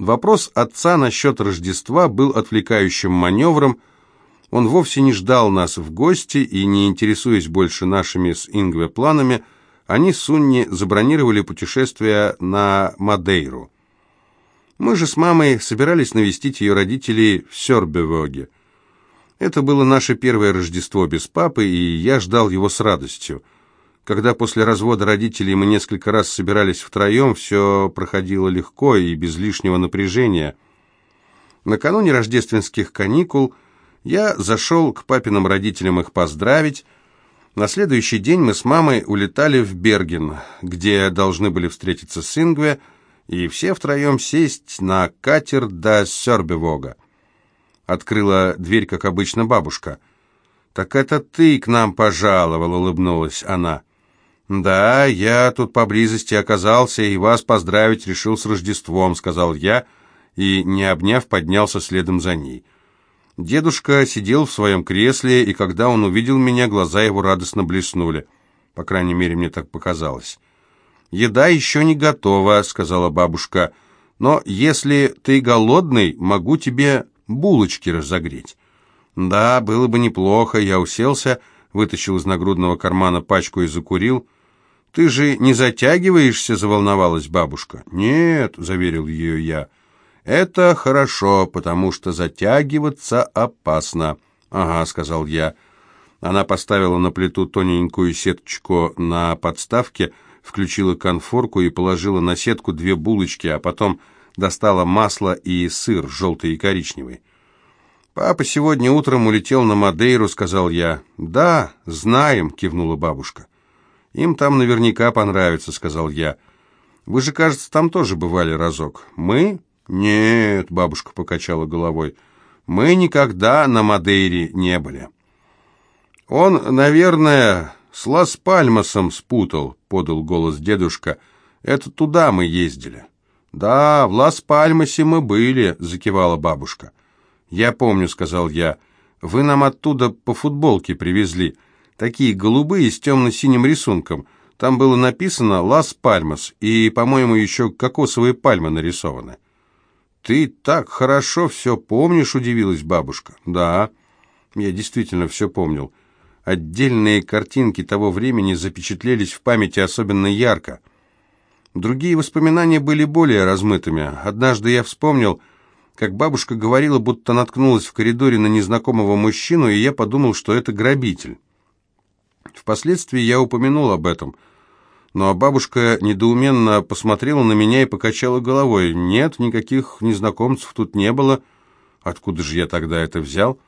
Вопрос отца насчет Рождества был отвлекающим маневром. Он вовсе не ждал нас в гости и, не интересуясь больше нашими с Ингве планами, они с Унни забронировали путешествие на Мадейру. Мы же с мамой собирались навестить ее родителей в Сёрбевоге. Это было наше первое Рождество без папы, и я ждал его с радостью. Когда после развода родителей мы несколько раз собирались втроем, все проходило легко и без лишнего напряжения. Накануне рождественских каникул я зашел к папиным родителям их поздравить. На следующий день мы с мамой улетали в Берген, где должны были встретиться с Ингве, и все втроем сесть на катер до Сёрбевога. Открыла дверь, как обычно, бабушка. «Так это ты к нам пожаловал», — улыбнулась она. «Да, я тут поблизости оказался и вас поздравить решил с Рождеством», — сказал я, и, не обняв, поднялся следом за ней. Дедушка сидел в своем кресле, и когда он увидел меня, глаза его радостно блеснули. По крайней мере, мне так показалось. «Еда еще не готова», — сказала бабушка, — «но если ты голодный, могу тебе булочки разогреть». «Да, было бы неплохо», — я уселся, вытащил из нагрудного кармана пачку и закурил — «Ты же не затягиваешься?» — заволновалась бабушка. «Нет», — заверил ее я. «Это хорошо, потому что затягиваться опасно». «Ага», — сказал я. Она поставила на плиту тоненькую сеточку на подставке, включила конфорку и положила на сетку две булочки, а потом достала масло и сыр, желтый и коричневый. «Папа сегодня утром улетел на Мадейру», — сказал я. «Да, знаем», — кивнула бабушка. «Им там наверняка понравится», — сказал я. «Вы же, кажется, там тоже бывали разок». «Мы?» «Нет», — бабушка покачала головой. «Мы никогда на Мадейре не были». «Он, наверное, с Лас-Пальмасом спутал», — подал голос дедушка. «Это туда мы ездили». «Да, в Лас-Пальмасе мы были», — закивала бабушка. «Я помню», — сказал я. «Вы нам оттуда по футболке привезли». Такие голубые с темно-синим рисунком. Там было написано «Лас Пальмас», и, по-моему, еще кокосовые пальмы нарисованы. «Ты так хорошо все помнишь?» – удивилась бабушка. «Да, я действительно все помнил. Отдельные картинки того времени запечатлелись в памяти особенно ярко. Другие воспоминания были более размытыми. Однажды я вспомнил, как бабушка говорила, будто наткнулась в коридоре на незнакомого мужчину, и я подумал, что это грабитель. Впоследствии я упомянул об этом, но бабушка недоуменно посмотрела на меня и покачала головой. «Нет, никаких незнакомцев тут не было. Откуда же я тогда это взял?»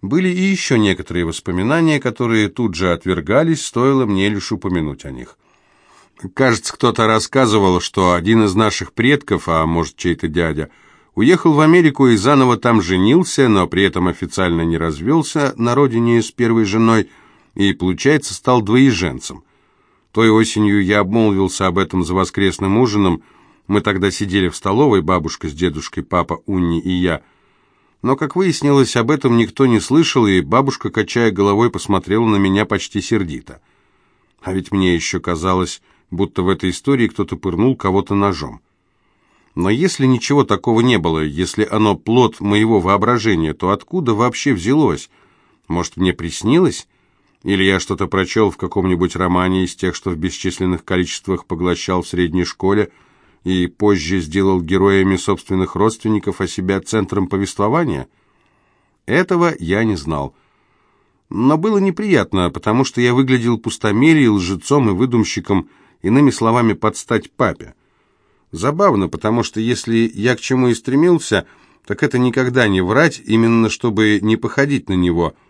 Были и еще некоторые воспоминания, которые тут же отвергались, стоило мне лишь упомянуть о них. Кажется, кто-то рассказывал, что один из наших предков, а может чей-то дядя, уехал в Америку и заново там женился, но при этом официально не развелся на родине с первой женой – и, получается, стал двоеженцем. Той осенью я обмолвился об этом за воскресным ужином. Мы тогда сидели в столовой, бабушка с дедушкой, папа, Унни и я. Но, как выяснилось, об этом никто не слышал, и бабушка, качая головой, посмотрела на меня почти сердито. А ведь мне еще казалось, будто в этой истории кто-то пырнул кого-то ножом. Но если ничего такого не было, если оно плод моего воображения, то откуда вообще взялось? Может, мне приснилось? Или я что-то прочел в каком-нибудь романе из тех, что в бесчисленных количествах поглощал в средней школе, и позже сделал героями собственных родственников, а себя центром повествования? Этого я не знал. Но было неприятно, потому что я выглядел пустомерией, лжецом и выдумщиком, иными словами, под стать папе. Забавно, потому что если я к чему и стремился, так это никогда не врать, именно чтобы не походить на него –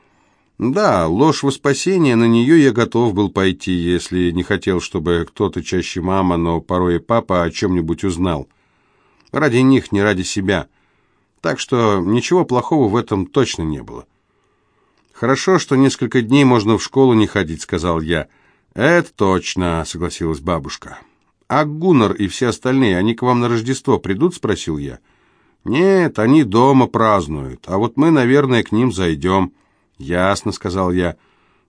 да, ложь во спасение, на нее я готов был пойти, если не хотел, чтобы кто-то, чаще мама, но порой и папа, о чем-нибудь узнал. Ради них, не ради себя. Так что ничего плохого в этом точно не было. «Хорошо, что несколько дней можно в школу не ходить», — сказал я. «Это точно», — согласилась бабушка. «А Гуннар и все остальные, они к вам на Рождество придут?» — спросил я. «Нет, они дома празднуют, а вот мы, наверное, к ним зайдем». «Ясно», — сказал я.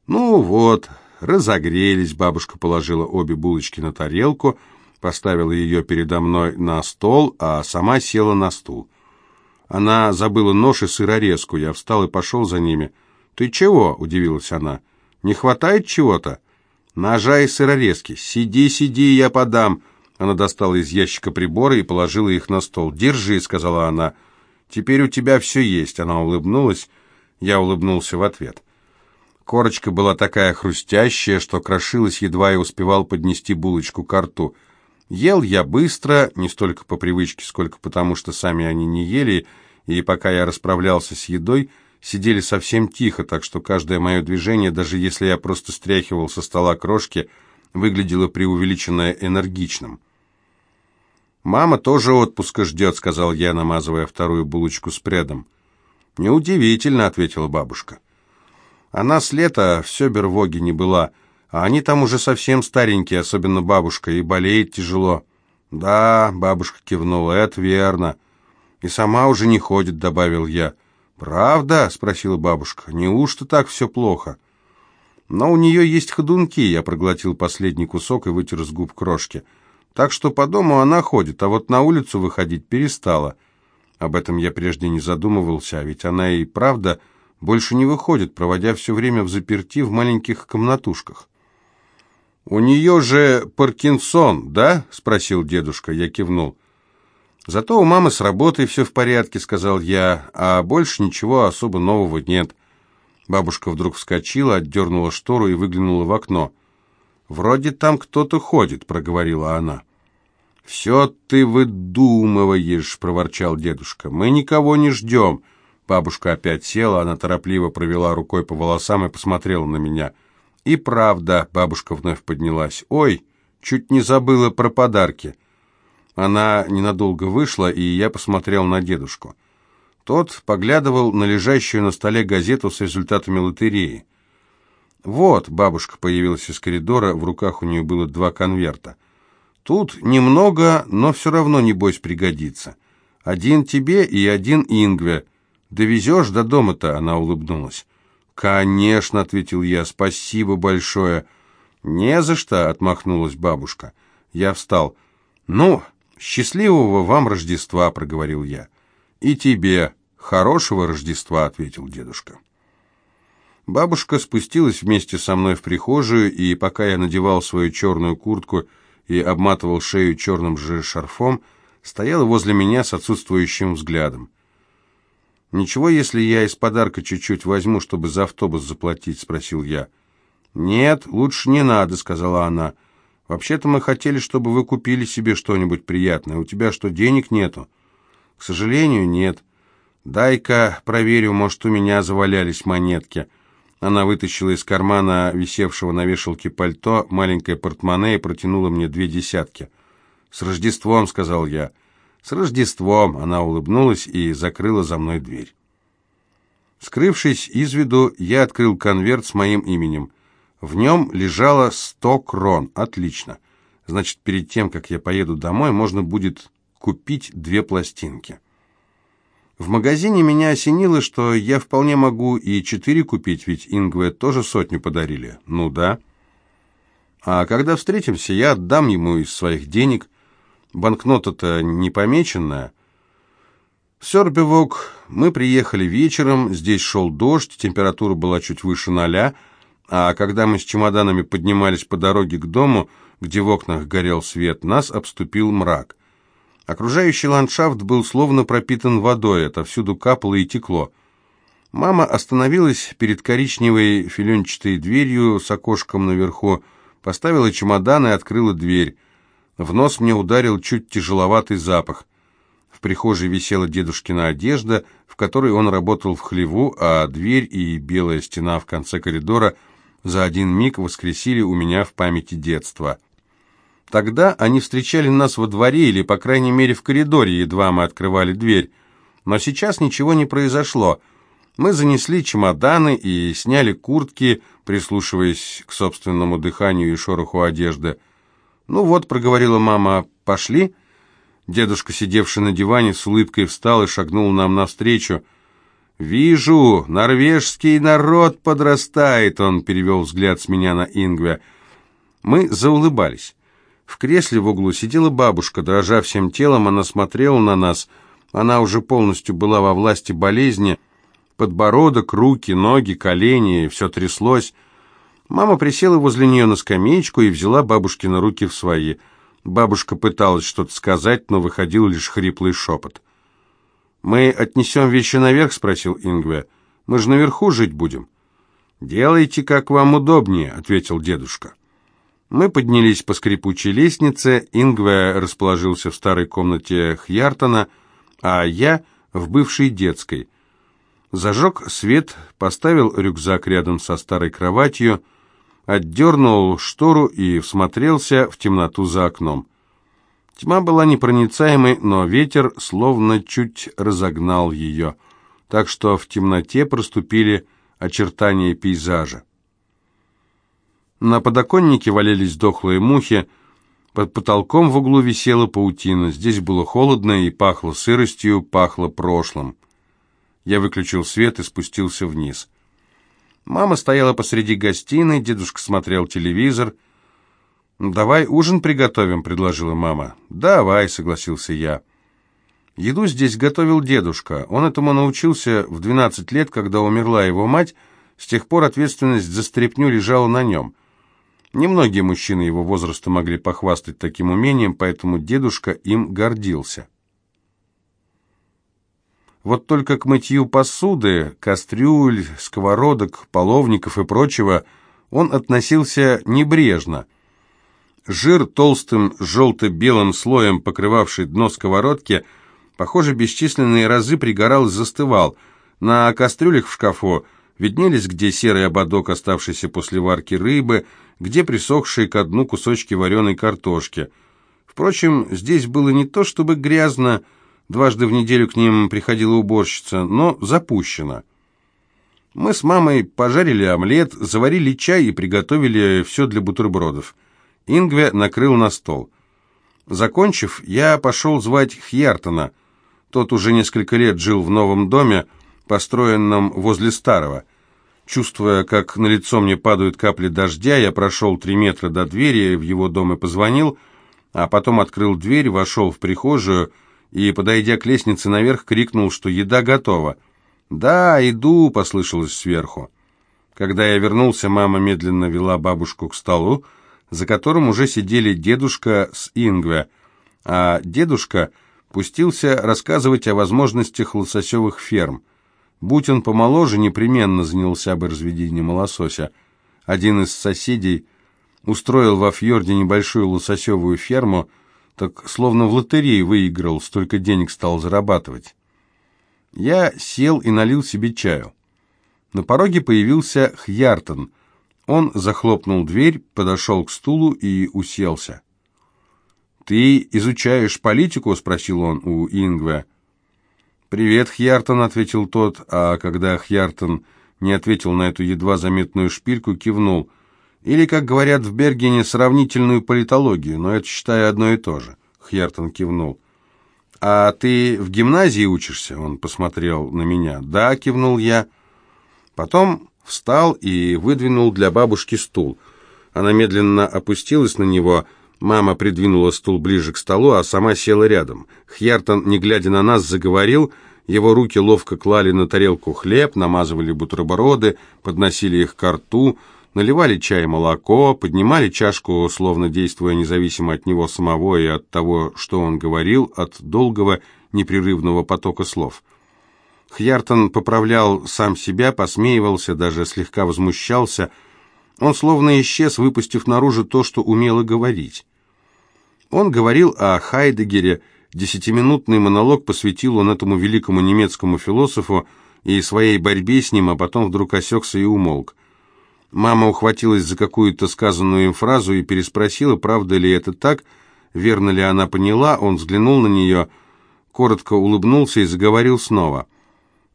«Ну вот, разогрелись», — бабушка положила обе булочки на тарелку, поставила ее передо мной на стол, а сама села на стул. Она забыла нож и сырорезку. Я встал и пошел за ними. «Ты чего?» — удивилась она. «Не хватает чего-то?» «Ножа и сырорезки. Сиди, сиди, я подам». Она достала из ящика приборы и положила их на стол. «Держи», — сказала она. «Теперь у тебя все есть». Она улыбнулась. Я улыбнулся в ответ. Корочка была такая хрустящая, что крошилась, едва я успевал поднести булочку к рту. Ел я быстро, не столько по привычке, сколько потому, что сами они не ели, и пока я расправлялся с едой, сидели совсем тихо, так что каждое мое движение, даже если я просто стряхивал со стола крошки, выглядело преувеличенно энергичным. «Мама тоже отпуска ждет», — сказал я, намазывая вторую булочку с предом. «Неудивительно», — ответила бабушка. «Она с лета в Сёбервоге не была, а они там уже совсем старенькие, особенно бабушка, и болеет тяжело». «Да», — бабушка кивнула, — «это верно». «И сама уже не ходит», — добавил я. «Правда?» — спросила бабушка. «Неужто так все плохо?» «Но у нее есть ходунки», — я проглотил последний кусок и вытер с губ крошки. «Так что по дому она ходит, а вот на улицу выходить перестала». Об этом я прежде не задумывался, а ведь она и правда больше не выходит, проводя все время в заперти в маленьких комнатушках. «У нее же Паркинсон, да?» — спросил дедушка. Я кивнул. «Зато у мамы с работой все в порядке», — сказал я, «а больше ничего особо нового нет». Бабушка вдруг вскочила, отдернула штору и выглянула в окно. «Вроде там кто-то ходит», — проговорила она. «Все ты выдумываешь», — проворчал дедушка. «Мы никого не ждем». Бабушка опять села, она торопливо провела рукой по волосам и посмотрела на меня. «И правда», — бабушка вновь поднялась. «Ой, чуть не забыла про подарки». Она ненадолго вышла, и я посмотрел на дедушку. Тот поглядывал на лежащую на столе газету с результатами лотереи. «Вот», — бабушка появилась из коридора, в руках у нее было два конверта. «Тут немного, но все равно, небось, пригодится. Один тебе и один Ингве. Довезешь до дома-то?» — она улыбнулась. «Конечно», — ответил я, — «спасибо большое». «Не за что», — отмахнулась бабушка. Я встал. «Ну, «Счастливого вам Рождества!» — проговорил я. «И тебе хорошего Рождества!» — ответил дедушка. Бабушка спустилась вместе со мной в прихожую, и пока я надевал свою черную куртку и обматывал шею черным же шарфом, стояла возле меня с отсутствующим взглядом. «Ничего, если я из подарка чуть-чуть возьму, чтобы за автобус заплатить?» — спросил я. «Нет, лучше не надо», — сказала она. Вообще-то мы хотели, чтобы вы купили себе что-нибудь приятное. У тебя что, денег нету? К сожалению, нет. Дай-ка проверю, может, у меня завалялись монетки. Она вытащила из кармана висевшего на вешалке пальто маленькое портмоне и протянула мне две десятки. «С Рождеством», — сказал я. «С Рождеством!» — она улыбнулась и закрыла за мной дверь. Скрывшись из виду, я открыл конверт с моим именем — в нем лежало сто крон. Отлично. Значит, перед тем, как я поеду домой, можно будет купить две пластинки. В магазине меня осенило, что я вполне могу и четыре купить, ведь Ингве тоже сотню подарили. Ну да. А когда встретимся, я отдам ему из своих денег. Банкнота-то не помеченная. В Сёрбевок мы приехали вечером, здесь шел дождь, температура была чуть выше ноля, а когда мы с чемоданами поднимались по дороге к дому, где в окнах горел свет, нас обступил мрак. Окружающий ландшафт был словно пропитан водой, отовсюду капало и текло. Мама остановилась перед коричневой филенчатой дверью с окошком наверху, поставила чемодан и открыла дверь. В нос мне ударил чуть тяжеловатый запах. В прихожей висела дедушкина одежда, в которой он работал в хлеву, а дверь и белая стена в конце коридора – за один миг воскресили у меня в памяти детство. Тогда они встречали нас во дворе или, по крайней мере, в коридоре, едва мы открывали дверь. Но сейчас ничего не произошло. Мы занесли чемоданы и сняли куртки, прислушиваясь к собственному дыханию и шороху одежды. «Ну вот», — проговорила мама, — «пошли». Дедушка, сидевший на диване, с улыбкой встал и шагнул нам навстречу. «Вижу, норвежский народ подрастает», — он перевел взгляд с меня на Ингве. Мы заулыбались. В кресле в углу сидела бабушка, дрожа всем телом, она смотрела на нас. Она уже полностью была во власти болезни. Подбородок, руки, ноги, колени, все тряслось. Мама присела возле нее на скамеечку и взяла бабушкины руки в свои. Бабушка пыталась что-то сказать, но выходил лишь хриплый шепот. «Мы отнесем вещи наверх?» — спросил Ингве. «Мы же наверху жить будем». «Делайте, как вам удобнее», — ответил дедушка. Мы поднялись по скрипучей лестнице, Ингве расположился в старой комнате Хьяртона, а я в бывшей детской. Зажег свет, поставил рюкзак рядом со старой кроватью, отдернул штору и всмотрелся в темноту за окном. Тьма была непроницаемой, но ветер словно чуть разогнал ее, так что в темноте проступили очертания пейзажа. На подоконнике валялись дохлые мухи, под потолком в углу висела паутина. Здесь было холодно и пахло сыростью, пахло прошлым. Я выключил свет и спустился вниз. Мама стояла посреди гостиной, дедушка смотрел телевизор. «Давай ужин приготовим», — предложила мама. «Давай», — согласился я. Еду здесь готовил дедушка. Он этому научился в 12 лет, когда умерла его мать. С тех пор ответственность за стряпню лежала на нем. Немногие мужчины его возраста могли похвастать таким умением, поэтому дедушка им гордился. Вот только к мытью посуды, кастрюль, сковородок, половников и прочего он относился небрежно. Жир толстым желто-белым слоем, покрывавший дно сковородки, Похоже, бесчисленные разы пригорал и застывал. На кастрюлях в шкафу виднелись, где серый ободок, оставшийся после варки рыбы, где присохшие ко дну кусочки вареной картошки. Впрочем, здесь было не то чтобы грязно, дважды в неделю к ним приходила уборщица, но запущено. Мы с мамой пожарили омлет, заварили чай и приготовили все для бутербродов. Ингве накрыл на стол. Закончив, я пошел звать Хьяртона – тот уже несколько лет жил в новом доме, построенном возле старого. Чувствуя, как на лицо мне падают капли дождя, я прошел три метра до двери в его дом и позвонил, а потом открыл дверь, вошел в прихожую и, подойдя к лестнице наверх, крикнул, что еда готова. «Да, иду», — послышалось сверху. Когда я вернулся, мама медленно вела бабушку к столу, за которым уже сидели дедушка с Ингве, а дедушка — пустился рассказывать о возможностях лососевых ферм. Будь он помоложе, непременно занялся бы разведением лосося. Один из соседей устроил во фьорде небольшую лососевую ферму, так словно в лотерее выиграл, столько денег стал зарабатывать. Я сел и налил себе чаю. На пороге появился Хьяртон. Он захлопнул дверь, подошел к стулу и уселся. «Ты изучаешь политику?» — спросил он у Ингве. «Привет, Хьяртон», — ответил тот, а когда Хьяртон не ответил на эту едва заметную шпильку, кивнул. «Или, как говорят в Бергене, сравнительную политологию, но это, считаю, одно и то же». Хьяртон кивнул. «А ты в гимназии учишься?» — он посмотрел на меня. «Да», — кивнул я. Потом встал и выдвинул для бабушки стул. Она медленно опустилась на него — Мама придвинула стул ближе к столу, а сама села рядом. Хьяртон, не глядя на нас, заговорил. Его руки ловко клали на тарелку хлеб, намазывали бутерброды, подносили их к рту, наливали чай и молоко, поднимали чашку, словно действуя независимо от него самого и от того, что он говорил, от долгого непрерывного потока слов. Хьяртон поправлял сам себя, посмеивался, даже слегка возмущался. Он словно исчез, выпустив наружу то, что умело говорить. Он говорил о Хайдегере, десятиминутный монолог посвятил он этому великому немецкому философу и своей борьбе с ним, а потом вдруг осекся и умолк. Мама ухватилась за какую-то сказанную им фразу и переспросила, правда ли это так, верно ли она поняла, он взглянул на нее, коротко улыбнулся и заговорил снова.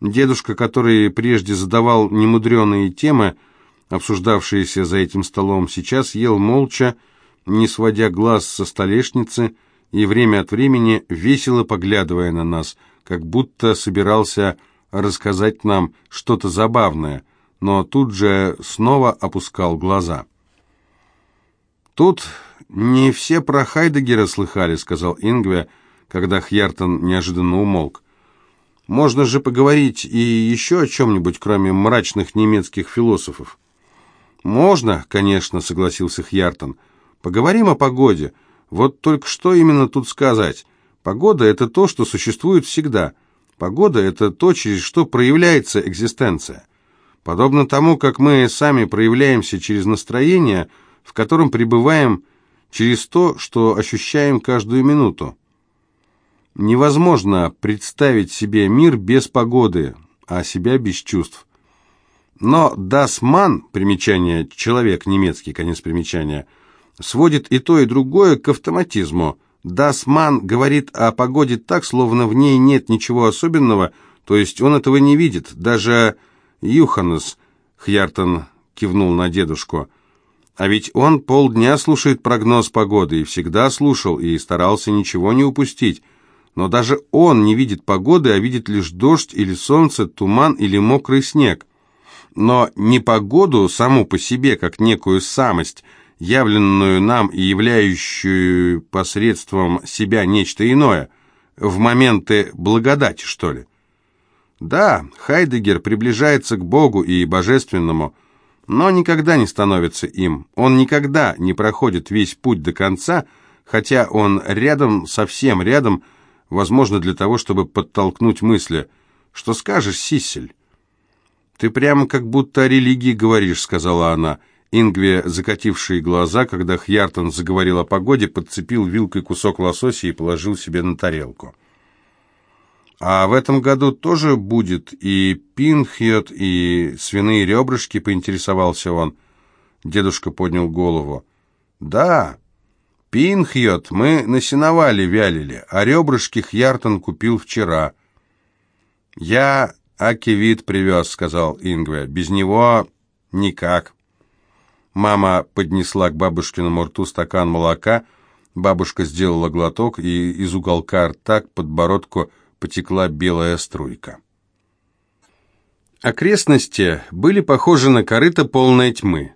Дедушка, который прежде задавал немудреные темы, обсуждавшиеся за этим столом, сейчас ел молча, не сводя глаз со столешницы и время от времени весело поглядывая на нас, как будто собирался рассказать нам что-то забавное, но тут же снова опускал глаза. Тут не все про Хайдегера слыхали», — сказал Ингве, когда Хьяртон неожиданно умолк. «Можно же поговорить и еще о чем-нибудь, кроме мрачных немецких философов». «Можно, конечно», — согласился Хьяртон. «Поговорим о погоде. Вот только что именно тут сказать? Погода — это то, что существует всегда. Погода — это то, через что проявляется экзистенция. Подобно тому, как мы сами проявляемся через настроение, в котором пребываем через то, что ощущаем каждую минуту. Невозможно представить себе мир без погоды, а себя без чувств. Но «das Mann», примечание «человек» немецкий, конец примечания, сводит и то, и другое к автоматизму. «Das Mann» говорит о погоде так, словно в ней нет ничего особенного, то есть он этого не видит. Даже Юханес, Хьяртон кивнул на дедушку, а ведь он полдня слушает прогноз погоды, и всегда слушал, и старался ничего не упустить. Но даже он не видит погоды, а видит лишь дождь или солнце, туман или мокрый снег но не погоду саму по себе, как некую самость, явленную нам и являющую посредством себя нечто иное, в моменты благодати, что ли. Да, Хайдегер приближается к Богу и Божественному, но никогда не становится им. Он никогда не проходит весь путь до конца, хотя он рядом, совсем рядом, возможно, для того, чтобы подтолкнуть мысли. Что скажешь, Сисель? «Ты прямо как будто о религии говоришь», — сказала она. Ингве, закатившие глаза, когда Хьяртон заговорил о погоде, подцепил вилкой кусок лосося и положил себе на тарелку. «А в этом году тоже будет и пинхьет, и свиные ребрышки», — поинтересовался он. Дедушка поднял голову. «Да, пинхьет мы на сеновале вялили, а ребрышки Хьяртон купил вчера». «Я «Акивит привез», — сказал Ингве. «Без него никак». Мама поднесла к бабушкиному рту стакан молока. Бабушка сделала глоток, и из уголка рта к подбородку потекла белая струйка. Окрестности были похожи на корыто полной тьмы.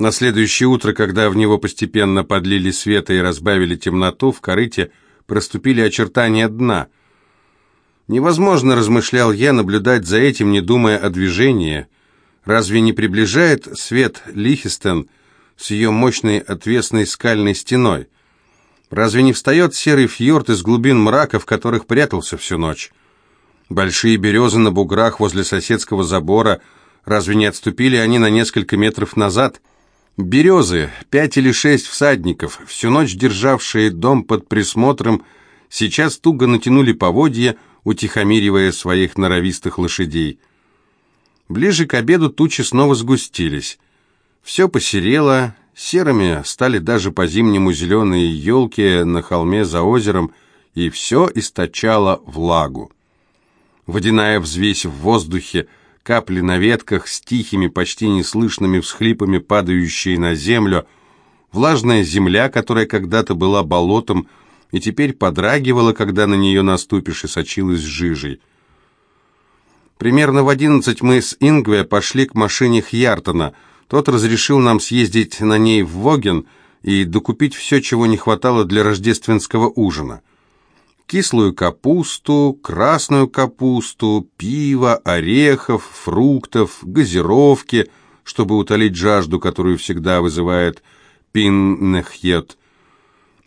На следующее утро, когда в него постепенно подлили света и разбавили темноту, в корыте проступили очертания дна — Невозможно, размышлял я, наблюдать за этим, не думая о движении. Разве не приближает свет Лихистен с ее мощной отвесной скальной стеной? Разве не встает серый фьорд из глубин мрака, в которых прятался всю ночь? Большие березы на буграх возле соседского забора, разве не отступили они на несколько метров назад? Березы, пять или шесть всадников, всю ночь державшие дом под присмотром, сейчас туго натянули поводья, утихомиривая своих норовистых лошадей. Ближе к обеду тучи снова сгустились. Все посерело, серыми стали даже по-зимнему зеленые елки на холме за озером, и все источало влагу. Водяная взвесь в воздухе, капли на ветках с тихими, почти неслышными всхлипами, падающие на землю, влажная земля, которая когда-то была болотом, и теперь подрагивала, когда на нее наступишь, и сочилась жижей. Примерно в одиннадцать мы с Ингве пошли к машине Хьяртона. Тот разрешил нам съездить на ней в Воген и докупить все, чего не хватало для рождественского ужина. Кислую капусту, красную капусту, пиво, орехов, фруктов, газировки, чтобы утолить жажду, которую всегда вызывает пиннехьет,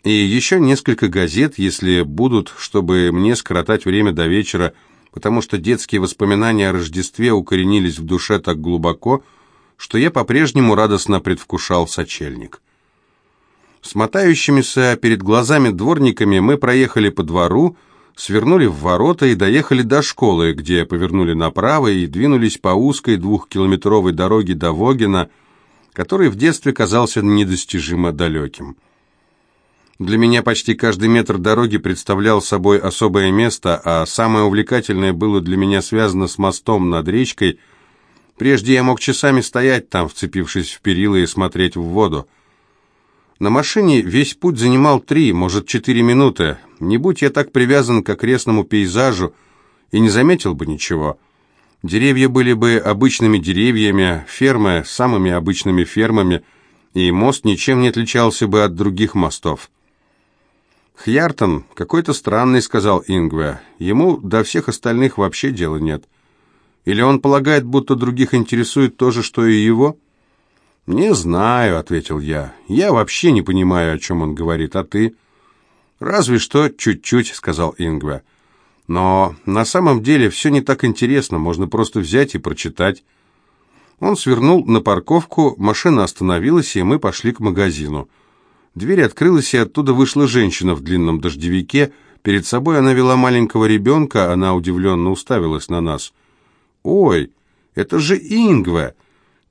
и еще несколько газет, если будут, чтобы мне скоротать время до вечера, потому что детские воспоминания о Рождестве укоренились в душе так глубоко, что я по-прежнему радостно предвкушал сочельник. С мотающимися перед глазами дворниками мы проехали по двору, свернули в ворота и доехали до школы, где повернули направо и двинулись по узкой двухкилометровой дороге до Вогина, который в детстве казался недостижимо далеким. Для меня почти каждый метр дороги представлял собой особое место, а самое увлекательное было для меня связано с мостом над речкой. Прежде я мог часами стоять там, вцепившись в перила и смотреть в воду. На машине весь путь занимал три, может, четыре минуты. Не будь я так привязан к окрестному пейзажу и не заметил бы ничего. Деревья были бы обычными деревьями, фермы самыми обычными фермами – и мост ничем не отличался бы от других мостов. «Хьяртон какой-то странный», — сказал Ингве. «Ему до всех остальных вообще дела нет. Или он полагает, будто других интересует то же, что и его?» «Не знаю», — ответил я. «Я вообще не понимаю, о чем он говорит, а ты?» «Разве что чуть-чуть», — сказал Ингве. «Но на самом деле все не так интересно, можно просто взять и прочитать». Он свернул на парковку, машина остановилась, и мы пошли к магазину. Дверь открылась, и оттуда вышла женщина в длинном дождевике. Перед собой она вела маленького ребенка, она удивленно уставилась на нас. «Ой, это же Ингве!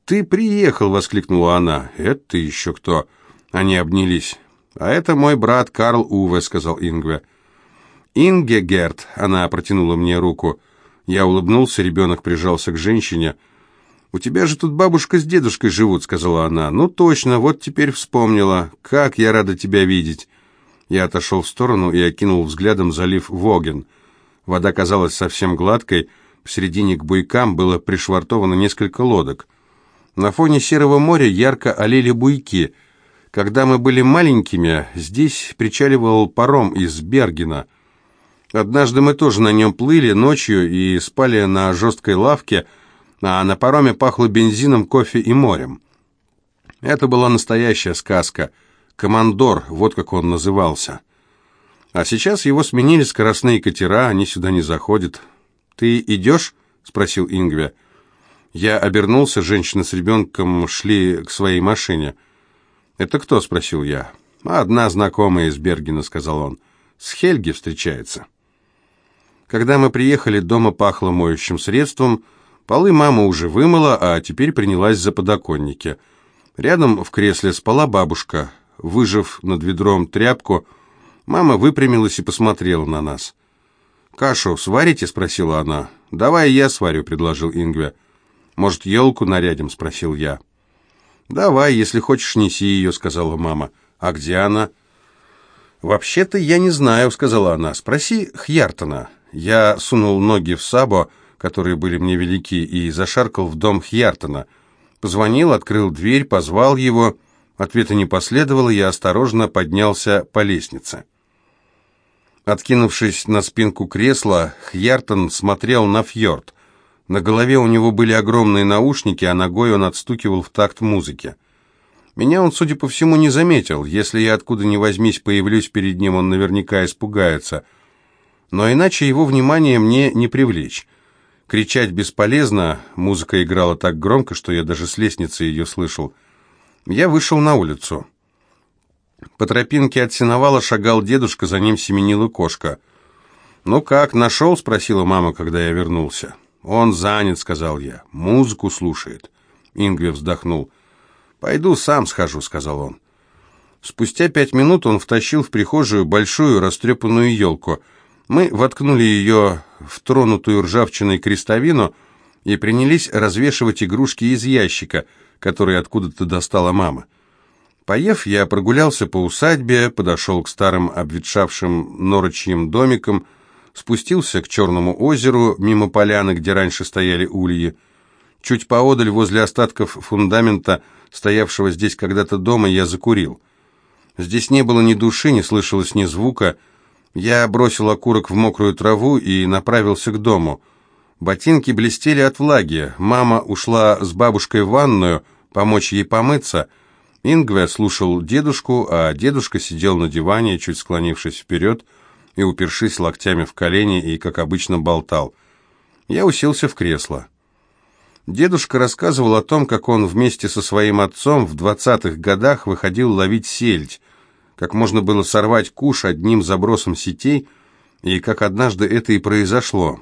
Ты приехал!» — воскликнула она. «Это еще кто?» Они обнялись. «А это мой брат Карл Уве», — сказал Ингве. «Инге Герт», — она протянула мне руку. Я улыбнулся, ребенок прижался к женщине. «У тебя же тут бабушка с дедушкой живут», — сказала она. «Ну точно, вот теперь вспомнила. Как я рада тебя видеть». Я отошел в сторону и окинул взглядом залив Воген. Вода казалась совсем гладкой, в середине к буйкам было пришвартовано несколько лодок. На фоне серого моря ярко олели буйки. Когда мы были маленькими, здесь причаливал паром из Бергена. Однажды мы тоже на нем плыли ночью и спали на жесткой лавке, а на пароме пахло бензином, кофе и морем. Это была настоящая сказка. «Командор», вот как он назывался. А сейчас его сменили скоростные катера, они сюда не заходят. «Ты идешь?» — спросил Ингве. Я обернулся, женщина с ребенком шли к своей машине. «Это кто?» — спросил я. «Одна знакомая из Бергена», — сказал он. «С Хельги встречается». Когда мы приехали, дома пахло моющим средством — Полы мама уже вымыла, а теперь принялась за подоконники. Рядом в кресле спала бабушка. Выжав над ведром тряпку, мама выпрямилась и посмотрела на нас. «Кашу сварите?» — спросила она. «Давай я сварю», — предложил Ингве. «Может, елку нарядим?» — спросил я. «Давай, если хочешь, неси ее», — сказала мама. «А где она?» «Вообще-то я не знаю», — сказала она. «Спроси Хьяртона». Я сунул ноги в сабо, — которые были мне велики, и зашаркал в дом Хьяртона. Позвонил, открыл дверь, позвал его. Ответа не последовало, я осторожно поднялся по лестнице. Откинувшись на спинку кресла, Хьяртон смотрел на фьорд. На голове у него были огромные наушники, а ногой он отстукивал в такт музыки. Меня он, судя по всему, не заметил. Если я откуда ни возьмись появлюсь перед ним, он наверняка испугается. Но иначе его внимание мне не привлечь. Кричать бесполезно, музыка играла так громко, что я даже с лестницы ее слышал. Я вышел на улицу. По тропинке от сеновала шагал дедушка, за ним семенила кошка. «Ну как, нашел?» — спросила мама, когда я вернулся. «Он занят», — сказал я. «Музыку слушает». Ингве вздохнул. «Пойду сам схожу», — сказал он. Спустя пять минут он втащил в прихожую большую растрепанную елку — мы воткнули ее в тронутую ржавчиной крестовину и принялись развешивать игрушки из ящика, который откуда-то достала мама. Поев, я прогулялся по усадьбе, подошел к старым обветшавшим норочьим домикам, спустился к Черному озеру, мимо поляны, где раньше стояли ульи. Чуть поодаль, возле остатков фундамента, стоявшего здесь когда-то дома, я закурил. Здесь не было ни души, не слышалось ни звука, я бросил окурок в мокрую траву и направился к дому. Ботинки блестели от влаги. Мама ушла с бабушкой в ванную, помочь ей помыться. Ингве слушал дедушку, а дедушка сидел на диване, чуть склонившись вперед и упершись локтями в колени, и, как обычно, болтал. Я уселся в кресло. Дедушка рассказывал о том, как он вместе со своим отцом в двадцатых годах выходил ловить сельдь, как можно было сорвать куш одним забросом сетей, и как однажды это и произошло.